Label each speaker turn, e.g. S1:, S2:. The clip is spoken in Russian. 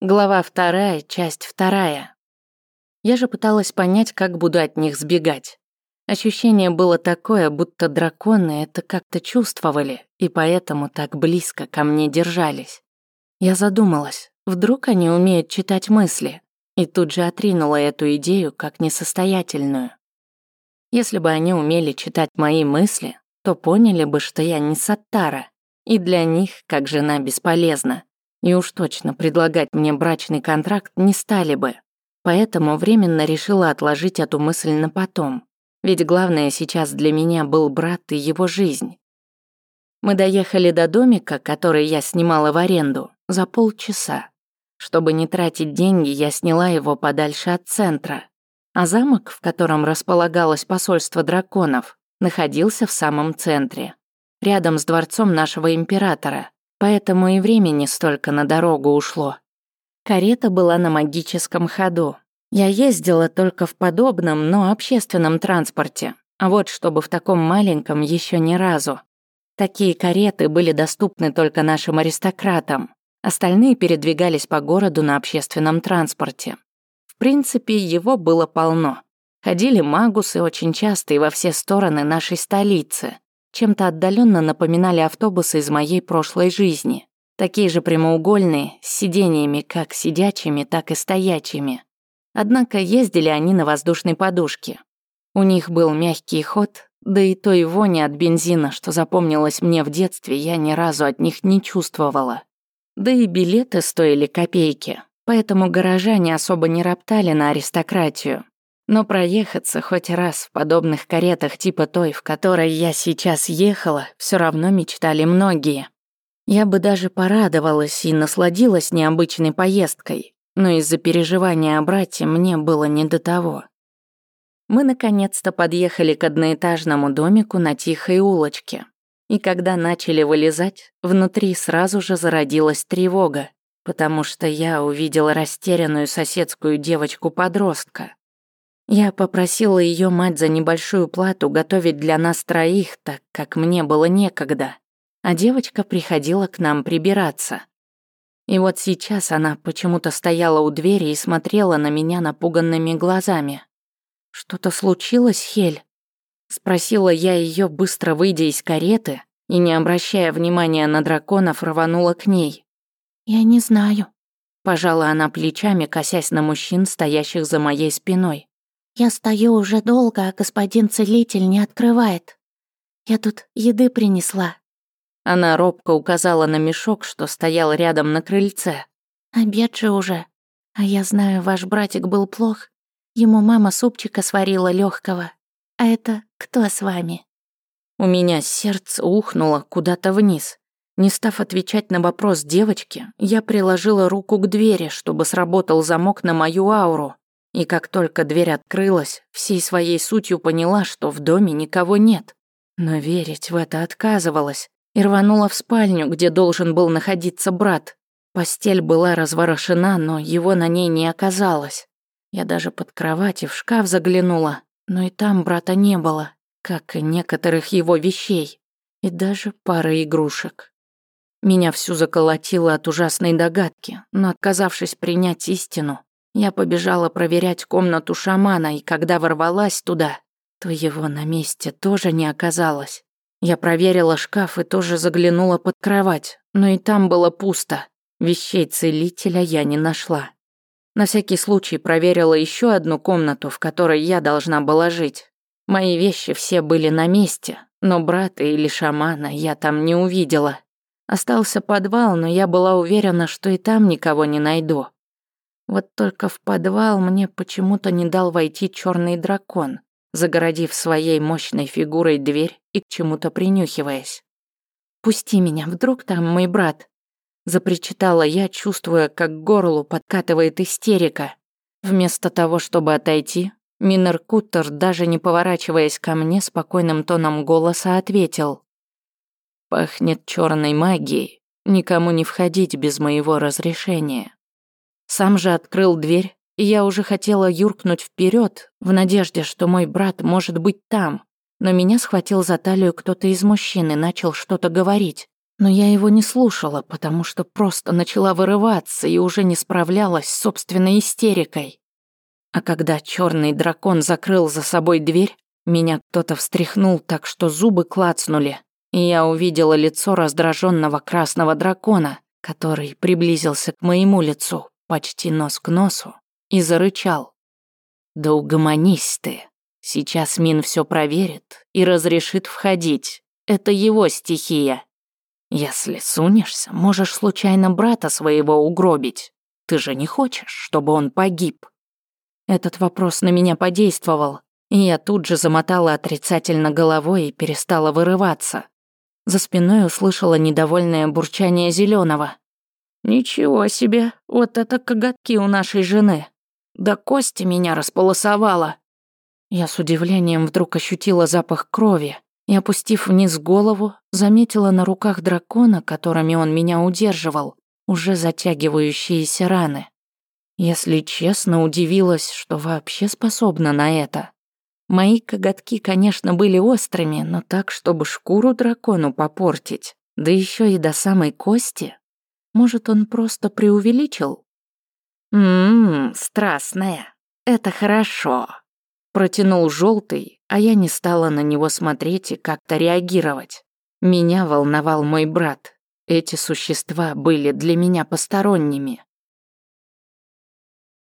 S1: Глава вторая, часть вторая. Я же пыталась понять, как буду от них сбегать. Ощущение было такое, будто драконы это как-то чувствовали, и поэтому так близко ко мне держались. Я задумалась, вдруг они умеют читать мысли, и тут же отринула эту идею как несостоятельную. Если бы они умели читать мои мысли, то поняли бы, что я не Саттара, и для них, как жена, бесполезна. И уж точно предлагать мне брачный контракт не стали бы. Поэтому временно решила отложить эту мысль на потом. Ведь главное сейчас для меня был брат и его жизнь. Мы доехали до домика, который я снимала в аренду, за полчаса. Чтобы не тратить деньги, я сняла его подальше от центра. А замок, в котором располагалось посольство драконов, находился в самом центре, рядом с дворцом нашего императора, Поэтому и времени столько на дорогу ушло. Карета была на магическом ходу. Я ездила только в подобном, но общественном транспорте. А вот чтобы в таком маленьком еще ни разу. Такие кареты были доступны только нашим аристократам. Остальные передвигались по городу на общественном транспорте. В принципе, его было полно. Ходили магусы очень часто и во все стороны нашей столицы чем-то отдаленно напоминали автобусы из моей прошлой жизни. Такие же прямоугольные, с сидениями как сидячими, так и стоячими. Однако ездили они на воздушной подушке. У них был мягкий ход, да и той вони от бензина, что запомнилось мне в детстве, я ни разу от них не чувствовала. Да и билеты стоили копейки, поэтому горожане особо не роптали на аристократию. Но проехаться хоть раз в подобных каретах типа той, в которой я сейчас ехала, все равно мечтали многие. Я бы даже порадовалась и насладилась необычной поездкой, но из-за переживания о брате мне было не до того. Мы наконец-то подъехали к одноэтажному домику на тихой улочке. И когда начали вылезать, внутри сразу же зародилась тревога, потому что я увидела растерянную соседскую девочку-подростка. Я попросила ее мать за небольшую плату готовить для нас троих, так как мне было некогда, а девочка приходила к нам прибираться. И вот сейчас она почему-то стояла у двери и смотрела на меня напуганными глазами. «Что-то случилось, Хель?» Спросила я ее, быстро выйдя из кареты, и, не обращая внимания на драконов, рванула к ней. «Я не знаю», – пожала она плечами, косясь на мужчин, стоящих за моей спиной. Я стою уже долго, а господин целитель не открывает. Я тут еды принесла». Она робко указала на мешок, что стоял рядом на крыльце. «Обед же уже. А я знаю, ваш братик был плох. Ему мама супчика сварила легкого. А это кто с вами?» У меня сердце ухнуло куда-то вниз. Не став отвечать на вопрос девочки, я приложила руку к двери, чтобы сработал замок на мою ауру. И как только дверь открылась, всей своей сутью поняла, что в доме никого нет. Но верить в это отказывалась и рванула в спальню, где должен был находиться брат. Постель была разворошена, но его на ней не оказалось. Я даже под кровать и в шкаф заглянула, но и там брата не было, как и некоторых его вещей, и даже пары игрушек. Меня всю заколотило от ужасной догадки, но отказавшись принять истину, я побежала проверять комнату шамана, и когда ворвалась туда, то его на месте тоже не оказалось. Я проверила шкаф и тоже заглянула под кровать, но и там было пусто. Вещей целителя я не нашла. На всякий случай проверила еще одну комнату, в которой я должна была жить. Мои вещи все были на месте, но брата или шамана я там не увидела. Остался подвал, но я была уверена, что и там никого не найду. Вот только в подвал мне почему-то не дал войти черный дракон, загородив своей мощной фигурой дверь и к чему-то принюхиваясь. «Пусти меня, вдруг там мой брат?» Запричитала я, чувствуя, как горлу подкатывает истерика. Вместо того, чтобы отойти, Минер Куттер, даже не поворачиваясь ко мне, спокойным тоном голоса ответил. «Пахнет черной магией. Никому не входить без моего разрешения». Сам же открыл дверь, и я уже хотела юркнуть вперед, в надежде, что мой брат может быть там. Но меня схватил за талию кто-то из мужчин и начал что-то говорить. Но я его не слушала, потому что просто начала вырываться и уже не справлялась с собственной истерикой. А когда черный дракон закрыл за собой дверь, меня кто-то встряхнул так, что зубы клацнули, и я увидела лицо раздраженного красного дракона, который приблизился к моему лицу, почти нос к носу, и зарычал. «Да угомонись ты. Сейчас Мин все проверит и разрешит входить. Это его стихия. Если сунешься, можешь случайно брата своего угробить. Ты же не хочешь, чтобы он погиб?» Этот вопрос на меня подействовал, и я тут же замотала отрицательно головой и перестала вырываться. За спиной услышала недовольное бурчание зеленого. «Ничего себе, вот это коготки у нашей жены. Да кости меня располосовала». Я с удивлением вдруг ощутила запах крови и, опустив вниз голову, заметила на руках дракона, которыми он меня удерживал, уже затягивающиеся раны. Если честно, удивилась, что вообще способна на это. Мои коготки, конечно, были острыми, но так, чтобы шкуру дракону попортить, да еще и до самой кости. Может, он просто преувеличил? «Ммм, страстная. Это хорошо», — протянул желтый, а я не стала на него смотреть и как-то реагировать. Меня волновал мой брат. Эти существа были для меня посторонними.